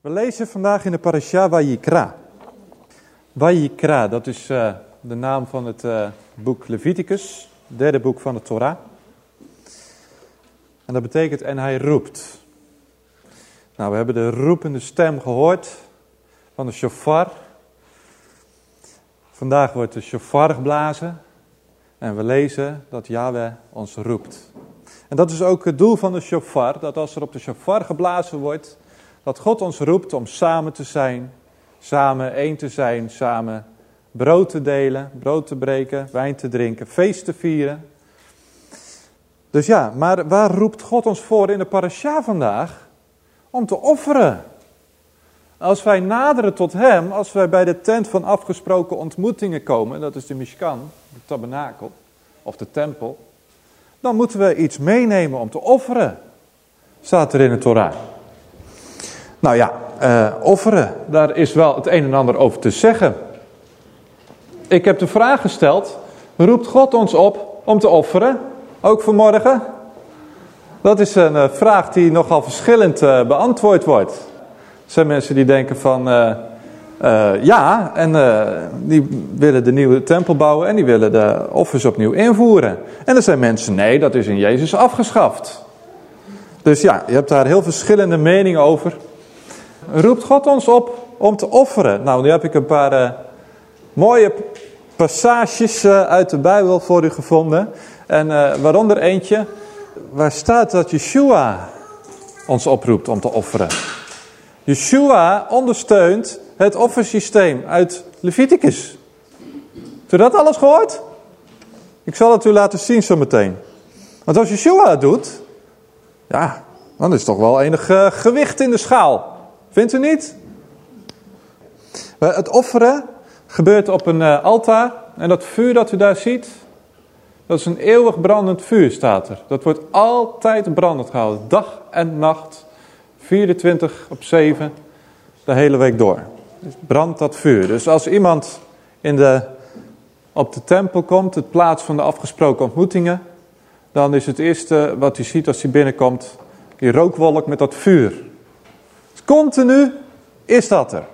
We lezen vandaag in de parasha Vayikra. Vayikra, dat is eh, de naam van het eh, boek Leviticus, derde boek van de Torah. En dat betekent en hij roept. Nou, we hebben de roepende stem gehoord van de shofar. Vandaag wordt de shofar geblazen en we lezen dat Yahweh ons roept. En dat is ook het doel van de shofar, dat als er op de shofar geblazen wordt, dat God ons roept om samen te zijn, samen één te zijn, samen brood te delen, brood te breken, wijn te drinken, feest te vieren. Dus ja, maar waar roept God ons voor in de parasha vandaag? Om te offeren. Als wij naderen tot Hem, als wij bij de tent van afgesproken ontmoetingen komen, dat is de Mishkan, de tabernakel, of de tempel, dan moeten we iets meenemen om te offeren. Staat er in de Torah. Nou ja, eh, offeren, daar is wel het een en ander over te zeggen. Ik heb de vraag gesteld, roept God ons op om te offeren? Ook vanmorgen? Dat is een eh, vraag die nogal verschillend eh, beantwoord wordt. Er zijn mensen die denken van, eh, ja, en die willen de nieuwe tempel bouwen en die willen de offers opnieuw invoeren. En er zijn mensen, nee, dat is in Jezus afgeschaft. Dus ja, je hebt daar heel verschillende meningen over. Roept God ons op om te offeren? Nou, nu heb ik een paar mooie passages eh, uit de Bijbel voor u gevonden. En eh, waaronder eentje waar staat dat Yeshua ons oproept om te offeren. Yeshua ondersteunt het offersysteem uit Leviticus. Hebt u dat alles gehoord? Ik zal het u laten zien zo meteen. Want als Yeshua het doet, ja, dan is toch wel enig eh, gewicht in de schaal. Vindt u niet? Het offeren gebeurt op een eh, altaar. En dat vuur dat u daar ziet, dat is een eeuwig brandend vuur, staat er. Dat wordt altijd brandend gehouden, dag en nacht, 24 op 7, de hele week door. Dus brandt dat vuur. Dus als iemand in de, op de tempel komt, het plaats van de afgesproken ontmoetingen, dan is het eerste wat hij ziet als hij binnenkomt, die rookwolk met dat vuur. Continu is dat er.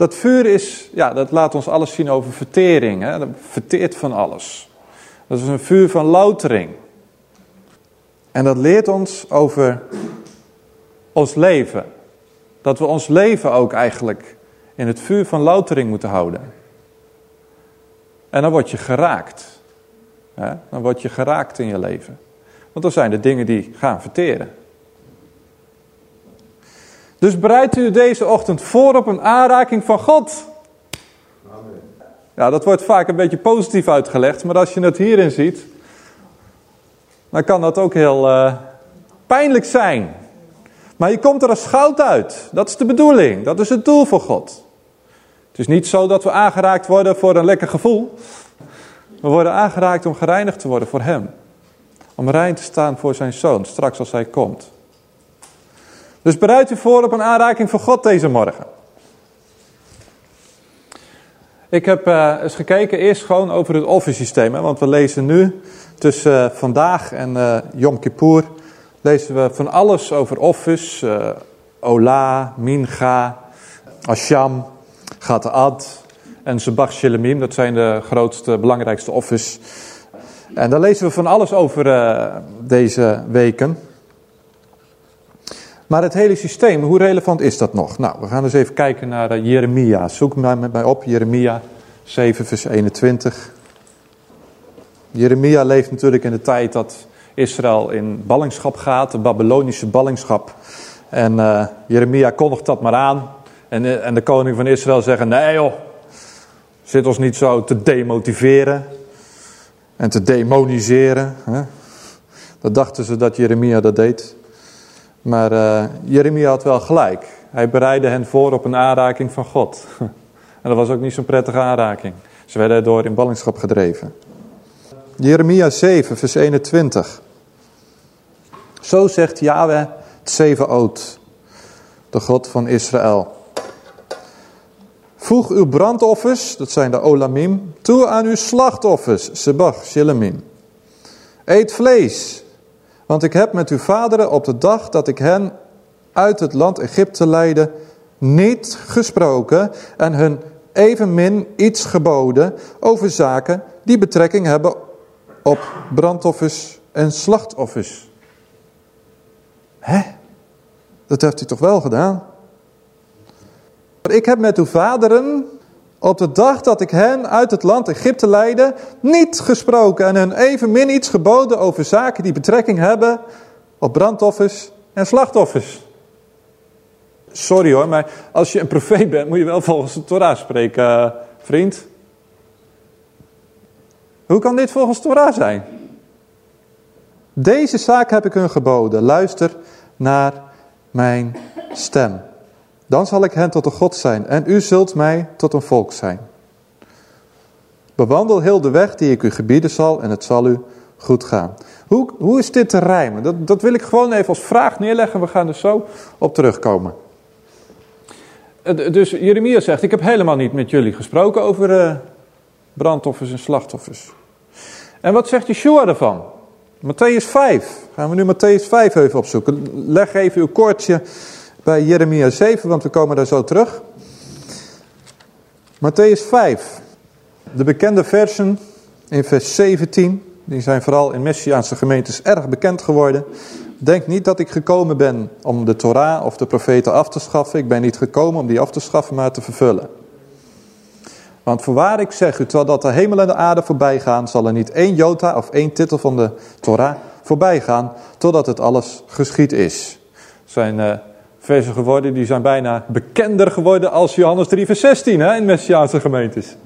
Dat vuur is, ja, dat laat ons alles zien over vertering. Hè? Dat verteert van alles. Dat is een vuur van loutering. En dat leert ons over ons leven. Dat we ons leven ook eigenlijk in het vuur van loutering moeten houden. En dan word je geraakt. Hè? Dan word je geraakt in je leven. Want dan zijn er dingen die gaan verteren. Dus bereidt u deze ochtend voor op een aanraking van God. Ja, dat wordt vaak een beetje positief uitgelegd, maar als je het hierin ziet, dan kan dat ook heel eh, pijnlijk zijn. Maar je komt er als goud uit. Dat is de bedoeling. Dat is het doel voor God. Het is niet zo dat we aangeraakt worden voor een lekker gevoel. We worden aangeraakt om gereinigd te worden voor Hem. Om rein te staan voor zijn Zoon, straks als Hij komt. Dus bereid u voor op een aanraking van God deze morgen. Ik heb uh, eens gekeken eerst gewoon over het offersysteem. Hè, want we lezen nu tussen uh, vandaag en uh, Yom Kippur... lezen we van alles over offers. Ola, Mincha, Asham, Gataad en Zebach Shelemim. Dat zijn de grootste, belangrijkste offers. En daar lezen we van alles over deze weken... Maar het hele systeem, hoe relevant is dat nog? Nou, we gaan eens even kijken naar uh, Jeremia. Zoek mij op, Jeremia 7 vers 21. Jeremia leeft natuurlijk in de tijd dat Israël in ballingschap gaat, de Babylonische ballingschap. En uh, Jeremia kondigt dat maar aan. En, uh, en de koning van Israël zegt, nee joh, zit ons niet zo te demotiveren en te demoniseren. Hè? Dat dachten ze dat Jeremia dat deed. Maar uh, Jeremia had wel gelijk. Hij bereidde hen voor op een aanraking van God. en dat was ook niet zo'n prettige aanraking. Ze werden door in ballingschap gedreven. Jeremia 7, vers 21. Zo zegt Yahweh Tsevaot, de God van Israël. Voeg uw brandoffers, dat zijn de olamim, toe aan uw slachtoffers, sebach, shilamim. Eet vlees, want ik heb met uw vaderen op de dag dat ik hen uit het land Egypte leidde, niet gesproken en hun evenmin iets geboden over zaken die betrekking hebben op brandoffers en slachtoffers. Hè? Dat heeft u toch wel gedaan? Ik heb met uw vaderen op de dag dat ik hen uit het land Egypte leidde, niet gesproken en hen evenmin iets geboden over zaken die betrekking hebben op brandoffers en slachtoffers. Sorry hoor, maar als je een profeet bent, moet je wel volgens de Torah spreken, eh, vriend. Hoe kan dit volgens Torah zijn? Deze zaak heb ik hun geboden. Luister naar mijn stem. Dan zal ik hen tot een God zijn en u zult mij tot een volk zijn. Bewandel heel de weg die ik u gebieden zal en het zal u goed gaan. Hoe, hoe is dit te rijmen? Dat, dat wil ik gewoon even als vraag neerleggen. We gaan er zo op terugkomen. Dus Jeremia zegt, ik heb helemaal niet met jullie gesproken over uh, brandoffers en slachtoffers. En wat zegt Yeshua ervan? Matthäus 5. Gaan we nu Matthäus 5 even opzoeken. Leg even uw koortje bij Jeremia 7, want we komen daar zo terug. Matthäus 5. De bekende versen in vers 17. Die zijn vooral in Messiaanse gemeentes erg bekend geworden. Denk niet dat ik gekomen ben om de Torah of de profeten af te schaffen. Ik ben niet gekomen om die af te schaffen, maar te vervullen. Want voorwaar ik zeg u, terwijl dat de hemel en de aarde voorbij gaan, zal er niet één jota of één titel van de Torah voorbij gaan, totdat het alles geschied is. Het zijn uh, geworden, die zijn bijna bekender geworden als Johannes 3 vers 16 hè, in Messiaanse gemeentes.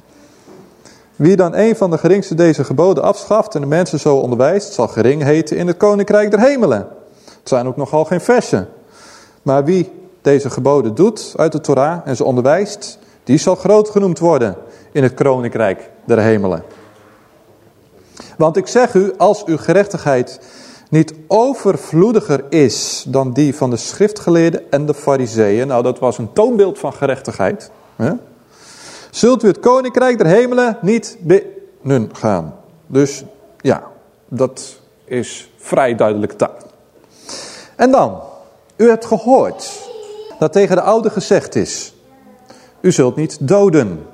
Wie dan een van de geringste deze geboden afschaft en de mensen zo onderwijst, zal gering heten in het koninkrijk der hemelen. Het zijn ook nogal geen versen. Maar wie deze geboden doet uit de Torah en ze onderwijst, die zal groot genoemd worden in het koninkrijk der hemelen. Want ik zeg u, als uw gerechtigheid niet overvloediger is dan die van de schriftgeleerden en de fariseeën. Nou, dat was een toonbeeld van gerechtigheid. Hè? Zult u het koninkrijk der hemelen niet binnen gaan. Dus ja, dat is vrij duidelijk taal. En dan, u hebt gehoord dat tegen de oude gezegd is. U zult niet doden.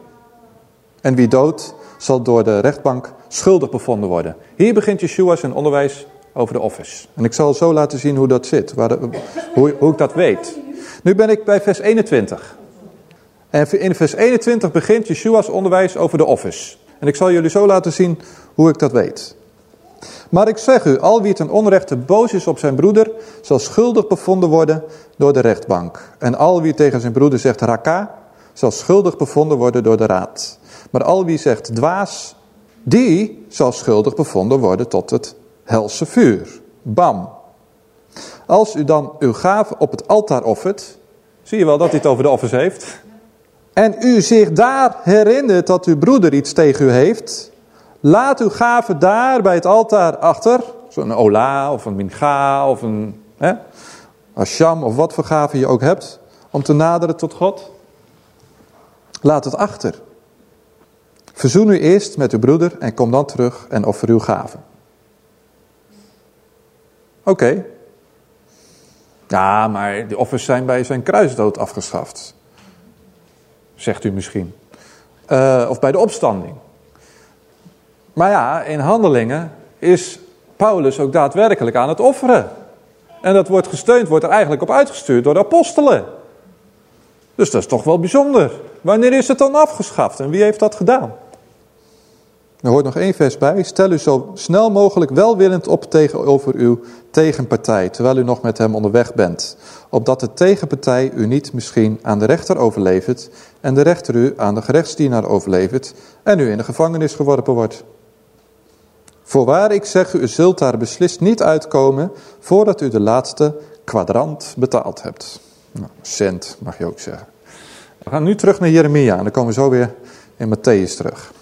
En wie doodt, zal door de rechtbank schuldig bevonden worden. Hier begint Yeshua zijn onderwijs over de office. En ik zal zo laten zien hoe dat zit, waar hoe, hoe ik dat weet. Nu ben ik bij vers 21. En in vers 21 begint Yeshua's onderwijs over de office. En ik zal jullie zo laten zien hoe ik dat weet. Maar ik zeg u, al wie ten onrechte boos is op zijn broeder, zal schuldig bevonden worden door de rechtbank. En al wie tegen zijn broeder zegt raka, zal schuldig bevonden worden door de raad. Maar al wie zegt dwaas, die zal schuldig bevonden worden tot het helse vuur. Bam. Als u dan uw gave op het altaar offert, zie je wel dat hij het over de offers heeft. En u zich daar herinnert dat uw broeder iets tegen u heeft, laat uw gave daar bij het altaar achter, zo'n ola of een mincha of een hè, asham of wat voor gave je ook hebt, om te naderen tot God. Laat het achter. Verzoen u eerst met uw broeder en kom dan terug en offer uw gave. Oké. Ja, maar de offers zijn bij zijn kruisdood afgeschaft. Zegt u misschien. Uh, of bij de opstanding. Maar ja, in handelingen is Paulus ook daadwerkelijk aan het offeren. En dat wordt gesteund, wordt er eigenlijk op uitgestuurd door de apostelen. Dus dat is toch wel bijzonder. Wanneer is het dan afgeschaft en wie heeft dat gedaan? Er hoort nog één vers bij. Stel u zo snel mogelijk welwillend op tegenover uw tegenpartij, terwijl u nog met hem onderweg bent. Opdat de tegenpartij u niet misschien aan de rechter overlevert en de rechter u aan de gerechtsdienaar overlevert en u in de gevangenis geworpen wordt. Voorwaar ik zeg u, u zult daar beslist niet uitkomen voordat u de laatste kwadrant betaald hebt. Nou, cent mag je ook zeggen. We gaan nu terug naar Jeremia en dan komen we zo weer in Matthäus terug.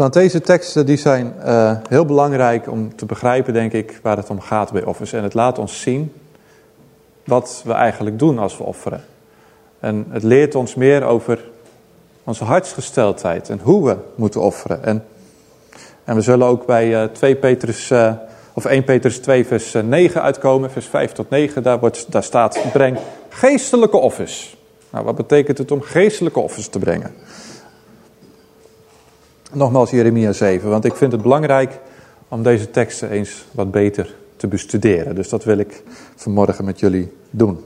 Want deze teksten die zijn uh, heel belangrijk om te begrijpen, denk ik, waar het om gaat bij offers. En het laat ons zien wat we eigenlijk doen als we offeren. En het leert ons meer over onze hartsgesteldheid en hoe we moeten offeren. En, en we zullen ook bij uh, 2 Petrus, uh, of 1 Petrus 2 vers 9 uitkomen, vers 5 tot 9. Daar, wordt, daar staat, breng geestelijke offers. Nou, wat betekent het om geestelijke offers te brengen? Nogmaals Jeremia 7, want ik vind het belangrijk om deze teksten eens wat beter te bestuderen. Dus dat wil ik vanmorgen met jullie doen.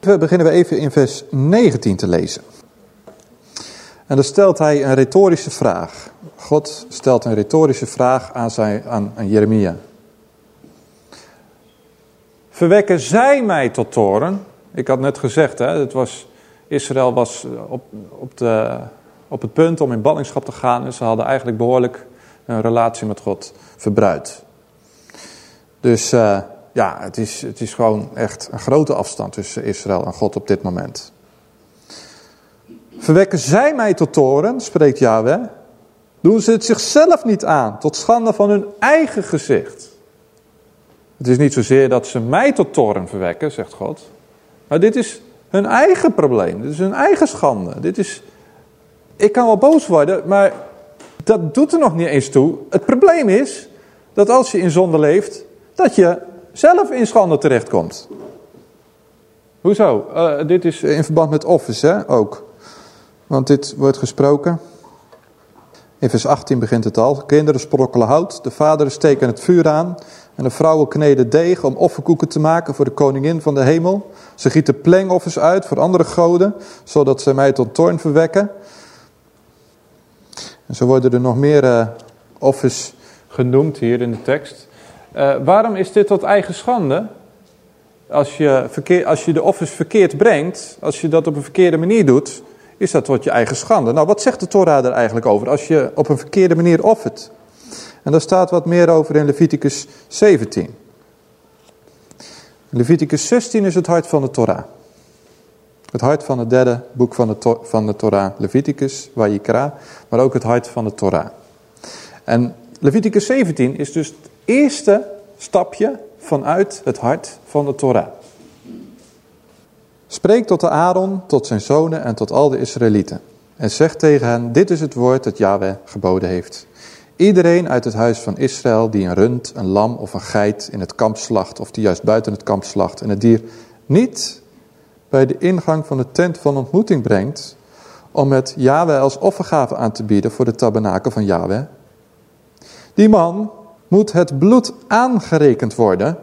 We beginnen we even in vers 19 te lezen. En dan stelt hij een retorische vraag. God stelt een retorische vraag aan, zijn, aan, aan Jeremia. Verwekken zij mij tot toren? Ik had net gezegd, hè, het was, Israël was op, op, de, op het punt om in ballingschap te gaan. En ze hadden eigenlijk behoorlijk een relatie met God verbruid. Dus uh, ja, het is, het is gewoon echt een grote afstand tussen Israël en God op dit moment. Verwekken zij mij tot toren, spreekt Yahweh, doen ze het zichzelf niet aan, tot schande van hun eigen gezicht. Het is niet zozeer dat ze mij tot toren verwekken, zegt God, maar dit is hun eigen probleem, dit is hun eigen schande. Dit is, ik kan wel boos worden, maar dat doet er nog niet eens toe. Het probleem is dat als je in zonde leeft, dat je zelf in schande terechtkomt. Hoezo? Uh, dit is in verband met office hè, ook. Want dit wordt gesproken. In vers 18 begint het al. Kinderen sprokkelen hout, de vaderen steken het vuur aan en de vrouwen kneden deeg om offerkoeken te maken voor de koningin van de hemel. Ze gieten plengoffers uit voor andere goden, zodat ze mij tot toorn verwekken. En zo worden er nog meer uh, offers genoemd hier in de tekst. Uh, waarom is dit tot eigen schande? Als je, verkeer, als je de offers verkeerd brengt, als je dat op een verkeerde manier doet, is dat tot je eigen schande. Nou, wat zegt de Torah er eigenlijk over als je op een verkeerde manier offert? En daar staat wat meer over in Leviticus 17. Leviticus 16 is het hart van de Torah. Het hart van het derde boek van de, van de Torah, Leviticus, Wajikra, maar ook het hart van de Torah. En Leviticus 17 is dus het eerste stapje vanuit het hart van de Torah. Spreek tot de Aaron, tot zijn zonen en tot al de Israëlieten. En zeg tegen hen, dit is het woord dat Yahweh geboden heeft. Iedereen uit het huis van Israël die een rund, een lam of een geit in het kamp slacht, of die juist buiten het kamp slacht, en het dier niet bij de ingang van de tent van ontmoeting brengt, om het Yahweh als offergave aan te bieden voor de tabernakel van Yahweh. Die man moet het bloed aangerekend worden.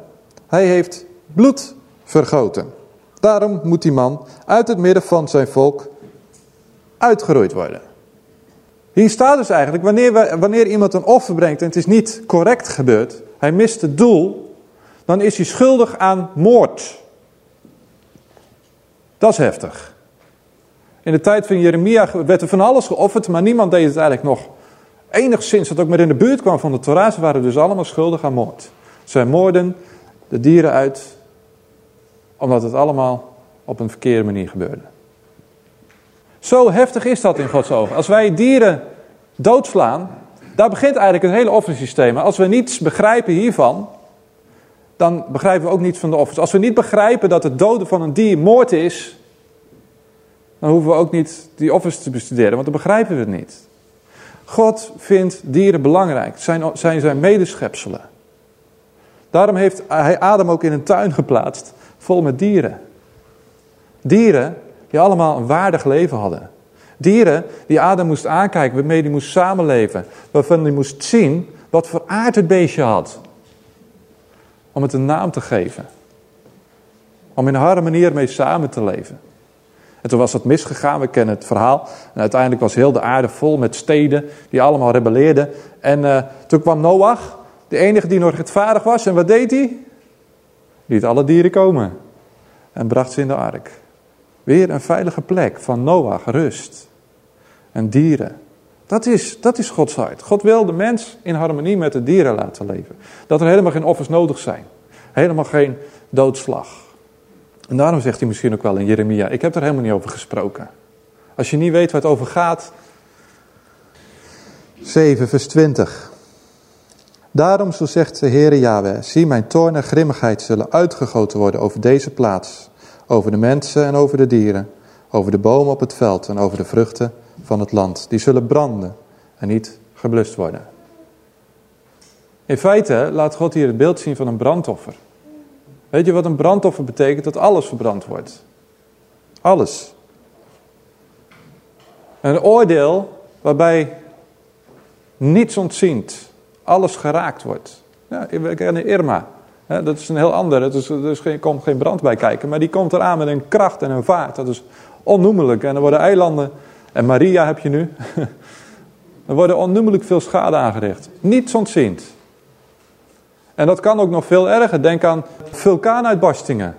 Hij heeft bloed vergoten. Daarom moet die man uit het midden van zijn volk uitgeroeid worden. Hier staat dus eigenlijk, wanneer, we, wanneer iemand een offer brengt en het is niet correct gebeurd, hij mist het doel, dan is hij schuldig aan moord. Dat is heftig. In de tijd van Jeremia werd er van alles geofferd, maar niemand deed het eigenlijk nog enigszins dat ook maar in de buurt kwam van de Torah. Waren dus allemaal schuldig aan moord. Zij moorden de dieren uit, omdat het allemaal op een verkeerde manier gebeurde. Zo heftig is dat in Gods ogen. Als wij dieren doodslaan, daar begint eigenlijk het hele offersysteem. Als we niets begrijpen hiervan, dan begrijpen we ook niets van de offers. Als we niet begrijpen dat het doden van een dier moord is, dan hoeven we ook niet die offers te bestuderen, want dan begrijpen we het niet. God vindt dieren belangrijk, zijn zijn, zijn medeschepselen. Daarom heeft hij Adam ook in een tuin geplaatst, vol met dieren. Dieren die allemaal een waardig leven hadden. Dieren die Adam moest aankijken, waarmee hij moest samenleven. Waarvan hij moest zien wat voor aard het beestje had. Om het een naam te geven. Om in harde manier mee samen te leven. En toen was het misgegaan, we kennen het verhaal. En uiteindelijk was heel de aarde vol met steden die allemaal rebelleerden. En uh, toen kwam Noach, de enige die nog rechtvaardig was. En wat deed hij? Liet alle dieren komen. En bracht ze in de ark. Weer een veilige plek van Noach, rust. En dieren. Dat is, dat is Gods hart. God wil de mens in harmonie met de dieren laten leven. Dat er helemaal geen offers nodig zijn. Helemaal geen doodslag. En daarom zegt hij misschien ook wel in Jeremia, ik heb er helemaal niet over gesproken. Als je niet weet waar het over gaat, 7 vers 20. Daarom, zo zegt de Heere Yahweh, zie mijn toorn en grimmigheid zullen uitgegoten worden over deze plaats, over de mensen en over de dieren, over de bomen op het veld en over de vruchten van het land. Die zullen branden en niet geblust worden. In feite laat God hier het beeld zien van een brandoffer. Weet je wat een brandoffer betekent? Dat alles verbrand wordt. Alles. Een oordeel waarbij niets ontziend, alles geraakt wordt. Ja, we kennen Irma. dat is een heel ander. Er, is, er geen, komt geen brand bij kijken. Maar die komt eraan met een kracht en een vaart. Dat is onnoemelijk. En er worden eilanden. En Maria heb je nu. er worden onnoemelijk veel schade aangericht. Niets ontziend. En dat kan ook nog veel erger. Denk aan vulkaanuitbarstingen.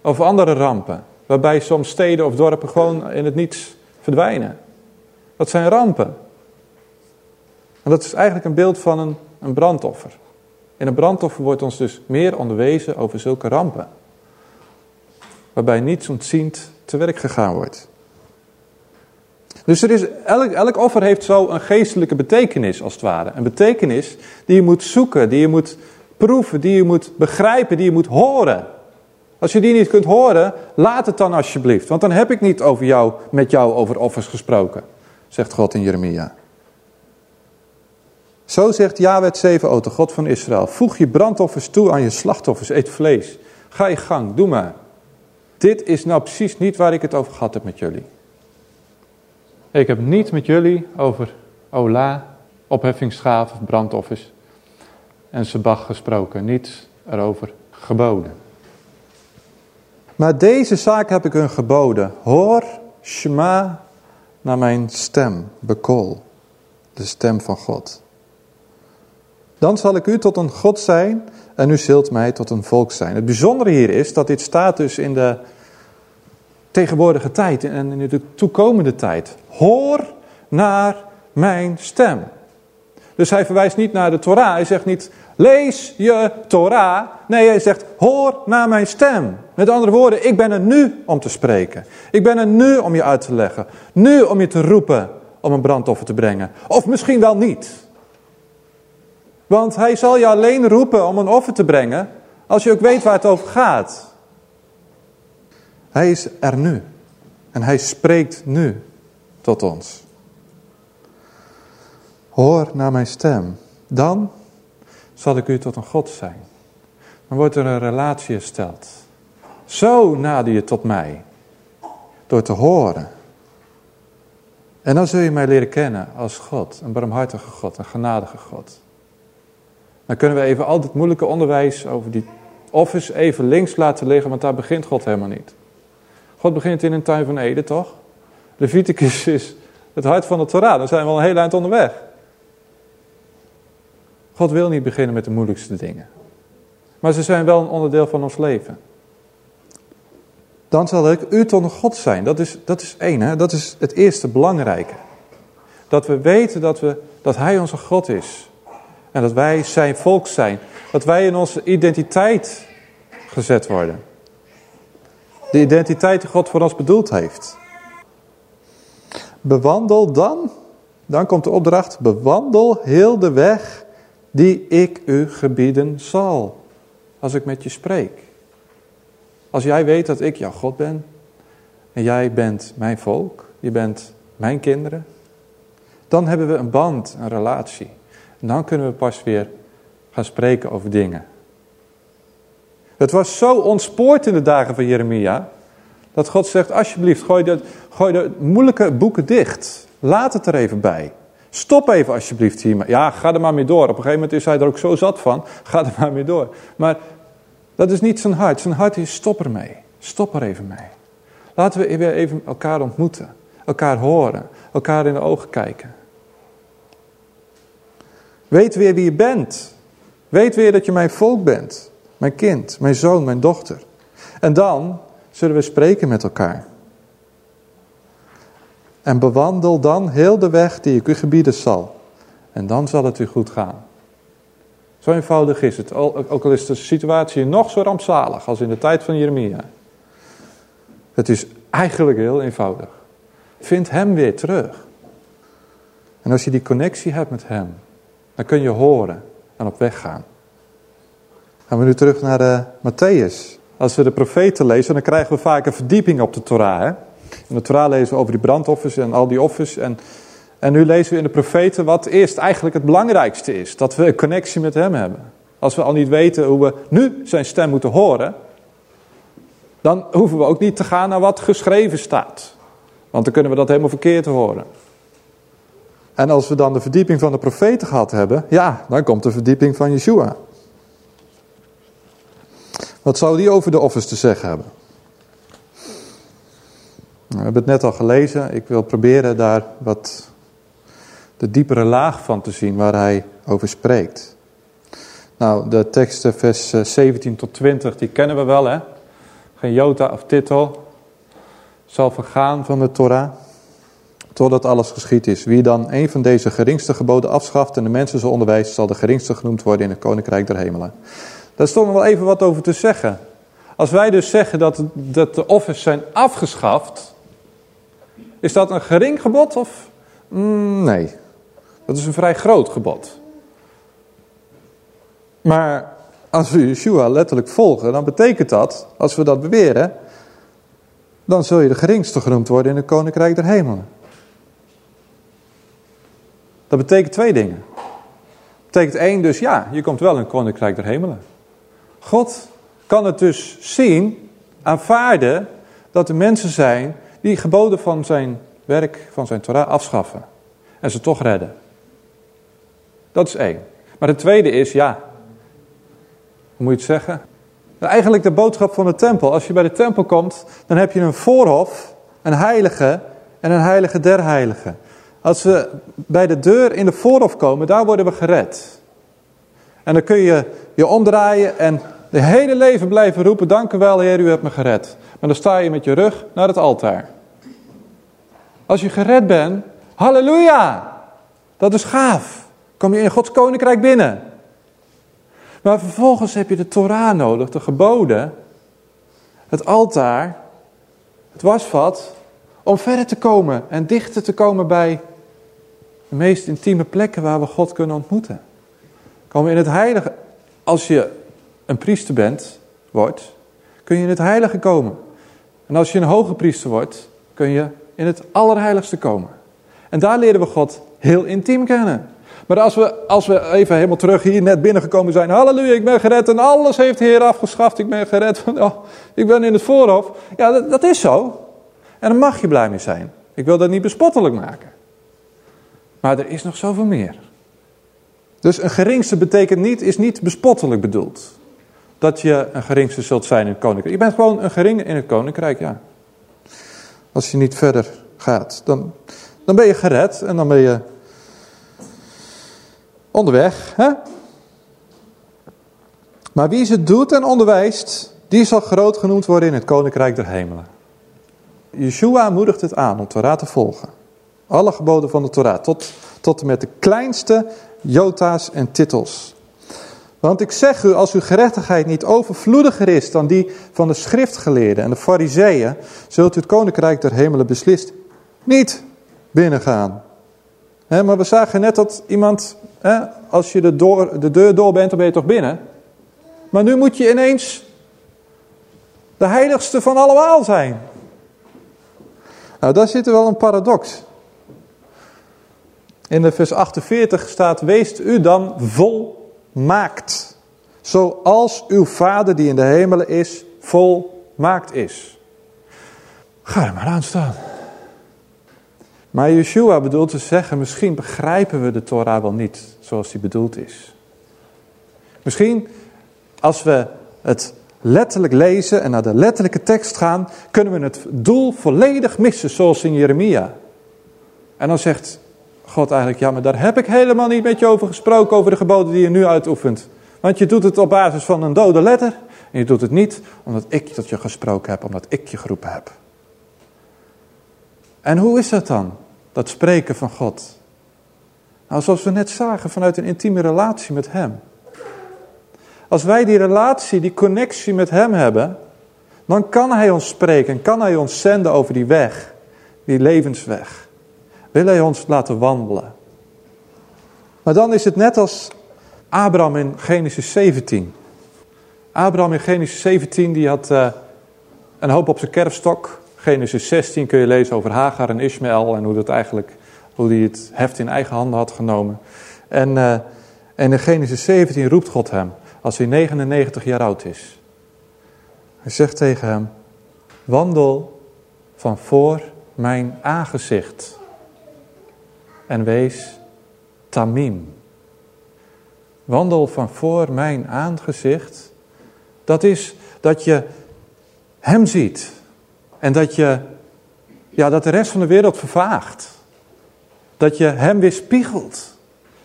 Of andere rampen. Waarbij soms steden of dorpen gewoon in het niets verdwijnen. Dat zijn rampen. En dat is eigenlijk een beeld van een, een brandoffer. In een brandoffer wordt ons dus meer onderwezen over zulke rampen. Waarbij niets ontziend te werk gegaan wordt. Dus er is, elk, elk offer heeft zo een geestelijke betekenis als het ware. Een betekenis die je moet zoeken, die je moet proeven, die je moet begrijpen, die je moet horen. Als je die niet kunt horen, laat het dan alsjeblieft. Want dan heb ik niet over jou, met jou over offers gesproken, zegt God in Jeremia. Zo zegt Yahweh o de God van Israël. Voeg je brandoffers toe aan je slachtoffers, eet vlees. Ga je gang, doe maar. Dit is nou precies niet waar ik het over gehad heb met jullie. Ik heb niet met jullie over Ola, opheffingsgaven, brandoffers en Sebach gesproken. Niets erover geboden. Maar deze zaak heb ik hun geboden. Hoor, Shema, naar mijn stem, bekol. De stem van God. Dan zal ik u tot een God zijn en u zult mij tot een volk zijn. Het bijzondere hier is dat dit staat dus in de tegenwoordige tijd en in de toekomende tijd. Hoor naar mijn stem. Dus hij verwijst niet naar de Torah. Hij zegt niet, lees je Torah. Nee, hij zegt, hoor naar mijn stem. Met andere woorden, ik ben er nu om te spreken. Ik ben er nu om je uit te leggen. Nu om je te roepen om een brandoffer te brengen. Of misschien wel niet. Want hij zal je alleen roepen om een offer te brengen als je ook weet waar het over gaat. Hij is er nu. En hij spreekt nu tot ons. Hoor naar mijn stem. Dan zal ik u tot een God zijn. Dan wordt er een relatie gesteld. Zo nader je tot mij. Door te horen. En dan zul je mij leren kennen als God. Een barmhartige God, een genadige God. Dan kunnen we even al dit moeilijke onderwijs over die offers even links laten liggen, want daar begint God helemaal niet. God begint in een tuin van Eden, toch? Leviticus is het hart van de Torah, dan zijn we al een heel eind onderweg. God wil niet beginnen met de moeilijkste dingen. Maar ze zijn wel een onderdeel van ons leven. Dan zal ik u tot God zijn. Dat is, dat is één, hè? dat is het eerste belangrijke. Dat we weten dat, we, dat Hij onze God is. En dat wij zijn volk zijn. Dat wij in onze identiteit gezet worden. De identiteit die God voor ons bedoeld heeft. Bewandel dan, dan komt de opdracht, bewandel heel de weg die ik u gebieden zal. Als ik met je spreek. Als jij weet dat ik jouw God ben. En jij bent mijn volk. Je bent mijn kinderen. Dan hebben we een band, een relatie. En dan kunnen we pas weer gaan spreken over dingen. Het was zo ontspoord in de dagen van Jeremia. Dat God zegt, alsjeblieft, gooi de, gooi moeilijke boeken dicht. Laat het er even bij. Stop even alsjeblieft hier. Ja, ga er maar mee door. Op een gegeven moment is hij er ook zo zat van. Ga er maar mee door. Maar dat is niet zijn hart. Zijn hart is stop ermee. Stop er even mee. Laten we weer even elkaar ontmoeten. Elkaar horen. Elkaar in de ogen kijken. Weet weer wie je bent. Weet weer dat je mijn volk bent. Mijn kind, mijn zoon, mijn dochter. En dan zullen we spreken met elkaar. En bewandel dan heel de weg die ik u gebieden zal. En dan zal het u goed gaan. Zo eenvoudig is het. Ook al is de situatie nog zo rampzalig als in de tijd van Jeremia. Het is eigenlijk heel eenvoudig. Vind hem weer terug. En als je die connectie hebt met hem, dan kun je horen en op weg gaan. Gaan we nu terug naar de Matthäus. Als we de profeten lezen, dan krijgen we vaak een verdieping op de Torah. Hè? In de Torah lezen we over die brandoffers en al die offers. En, en nu lezen we in de profeten wat eerst eigenlijk het belangrijkste is. Dat we een connectie met hem hebben. Als we al niet weten hoe we nu zijn stem moeten horen, dan hoeven we ook niet te gaan naar wat geschreven staat. Want dan kunnen we dat helemaal verkeerd horen. En als we dan de verdieping van de profeten gehad hebben, ja, dan komt de verdieping van Yeshua. Wat zou die over de offers te zeggen hebben? We hebben het net al gelezen. Ik wil proberen daar wat de diepere laag van te zien waar hij over spreekt. Nou, de teksten vers 17 tot 20, die kennen we wel hè. Geen jota of titel zal vergaan van de Torah totdat alles geschied is. Wie dan een van deze geringste geboden afschaft en de mensen zo onderwijst, zal de geringste genoemd worden in het koninkrijk der hemelen. Daar stond nog wel even wat over te zeggen. Als wij dus zeggen dat, dat de offers zijn afgeschaft, is dat een gering gebod of? Mm, nee, dat is een vrij groot gebod. Maar als we Yeshua letterlijk volgen, dan betekent dat, als we dat beweren, dan zul je de geringste genoemd worden in het koninkrijk der hemelen. Dat betekent twee dingen. Dat betekent één dus, ja, je komt wel in het koninkrijk der hemelen. God kan het dus zien, aanvaarden, dat er mensen zijn die geboden van zijn werk, van zijn Torah afschaffen. En ze toch redden. Dat is één. Maar de tweede is, ja, hoe moet je het zeggen? Nou, eigenlijk de boodschap van de tempel. Als je bij de tempel komt, dan heb je een voorhof, een heilige en een heilige der heiligen. Als we bij de deur in de voorhof komen, daar worden we gered. En dan kun je je omdraaien en de hele leven blijven roepen, dank u wel Heer, u hebt me gered. Maar dan sta je met je rug naar het altaar. Als je gered bent, halleluja, dat is gaaf. Kom je in Gods koninkrijk binnen. Maar vervolgens heb je de Torah nodig, de geboden, het altaar, het wasvat, om verder te komen en dichter te komen bij de meest intieme plekken waar we God kunnen ontmoeten. Komen in het heilige, als je een priester bent, wordt, kun je in het heilige komen. En als je een hoge priester wordt, kun je in het allerheiligste komen. En daar leren we God heel intiem kennen. Maar als we, als we even helemaal terug hier net binnengekomen zijn. Halleluja, ik ben gered en alles heeft de Heer afgeschaft. Ik ben gered. Oh, ik ben in het voorhof. Ja, dat, dat is zo. En daar mag je blij mee zijn. Ik wil dat niet bespottelijk maken. Maar er is nog zoveel meer. Dus een geringste betekent niet, is niet bespottelijk bedoeld. Dat je een geringste zult zijn in het koninkrijk. Je bent gewoon een geringe in het koninkrijk, ja. Als je niet verder gaat, dan, dan ben je gered en dan ben je onderweg. Hè? Maar wie ze doet en onderwijst, die zal groot genoemd worden in het koninkrijk der hemelen. Yeshua moedigt het aan om Torah te volgen. Alle geboden van de Torah, tot, tot en met de kleinste jota's en titels. Want ik zeg u, als uw gerechtigheid niet overvloediger is dan die van de schriftgeleerden en de fariseeën, zult u het koninkrijk der hemelen beslist niet binnengaan. maar we zagen net dat iemand, als je de, deur door bent, dan ben je toch binnen. Maar nu moet je ineens de heiligste van allemaal zijn. Nou, daar zit er wel een paradox. In de vers 48 staat, wees u dan volmaakt. Zoals uw vader die in de hemelen is, volmaakt is. Ga er maar aan staan. Maar Yeshua bedoelt te zeggen, misschien begrijpen we de Torah wel niet zoals die bedoeld is. Misschien als we het letterlijk lezen en naar de letterlijke tekst gaan, kunnen we het doel volledig missen, zoals in Jeremia. En dan zegt God eigenlijk, ja, maar daar heb ik helemaal niet met je over gesproken, over de geboden die je nu uitoefent. Want je doet het op basis van een dode letter. En je doet het niet omdat ik tot je gesproken heb, omdat ik je geroepen heb. En hoe is dat dan, dat spreken van God? Nou, zoals we net zagen, vanuit een intieme relatie met Hem. Als wij die relatie, die connectie met Hem hebben, dan kan Hij ons spreken en kan Hij ons zenden over die weg, die levensweg. Wil Hij ons laten wandelen Maar dan is het net als Abraham in Genesis 17. Abraham in Genesis 17 die had uh, een hoop op zijn kerfstok. Genesis 16 kun je lezen over Hagar en Ismaël en hoe dat eigenlijk, hoe hij het heft in eigen handen had genomen. En, uh, en in Genesis 17 roept God hem als hij 99 jaar oud is. Hij zegt tegen hem, wandel van voor mijn aangezicht en wees tamim. Wandel van voor mijn aangezicht. Dat is dat je hem ziet. En dat je, ja, dat de rest van de wereld vervaagt. Dat je hem weerspiegelt.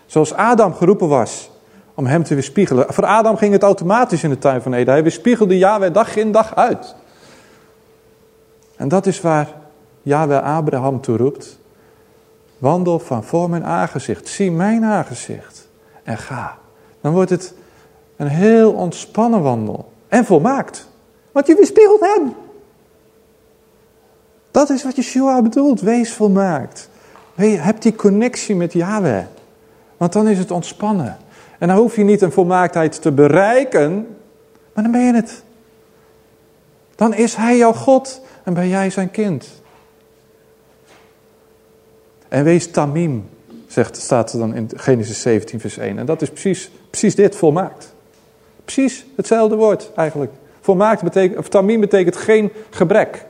Zoals Adam geroepen was om hem te weerspiegelen. Voor Adam ging het automatisch in de tuin van Eden. Hij weerspiegelde Yahweh dag in dag uit. En dat is waar Yahweh Abraham toe roept. Wandel van voor mijn aangezicht. Zie mijn aangezicht. En ga. Dan wordt het een heel ontspannen wandel. En volmaakt. Want je weerspiegelt hem. Dat is wat Yeshua bedoelt. Wees volmaakt. Heb die connectie met Yahweh. Want dan is het ontspannen. En dan hoef je niet een volmaaktheid te bereiken. Maar dan ben je het. Dan is hij jouw God en ben jij zijn kind. En wees tamim, zegt, staat er dan in Genesis 17 vers 1. En dat is precies, precies dit, volmaakt. Precies hetzelfde woord eigenlijk. Volmaakt betekent, of tamim betekent geen gebrek.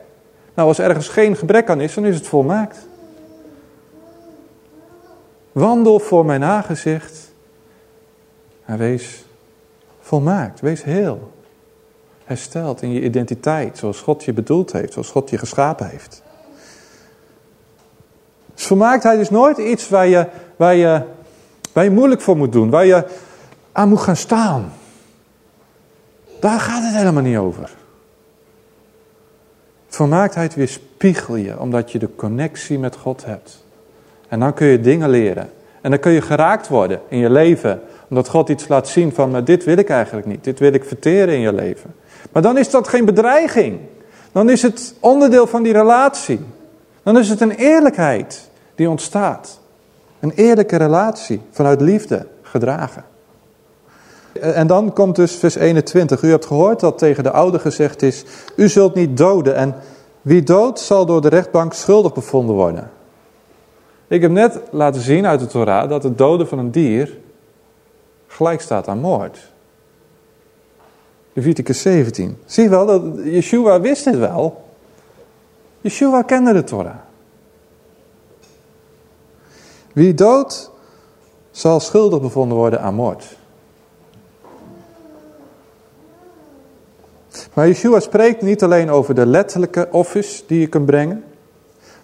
Nou, als ergens geen gebrek aan is, dan is het volmaakt. Wandel voor mijn aangezicht en wees volmaakt, wees heel. Hersteld in je identiteit, zoals God je bedoeld heeft, zoals God je geschapen heeft. Dus is nooit iets waar je, waar, je, waar je moeilijk voor moet doen, waar je aan moet gaan staan. Daar gaat het helemaal niet over. Volmaaktheid weerspiegel je, omdat je de connectie met God hebt. En dan kun je dingen leren. En dan kun je geraakt worden in je leven. Omdat God iets laat zien van, maar dit wil ik eigenlijk niet. Dit wil ik verteren in je leven. Maar dan is dat geen bedreiging. Dan is het onderdeel van die relatie. Dan is het een eerlijkheid die ontstaat. Een eerlijke relatie vanuit liefde gedragen. En dan komt dus vers 21. U hebt gehoord dat tegen de oude gezegd is, u zult niet doden en wie doodt zal door de rechtbank schuldig bevonden worden. Ik heb net laten zien uit de Torah dat het doden van een dier gelijk staat aan moord. Leviticus 17. Zie wel, dat Yeshua wist dit wel. Yeshua kende de Torah. Wie doodt, zal schuldig bevonden worden aan moord. Maar Yeshua spreekt niet alleen over de letterlijke offers die je kunt brengen.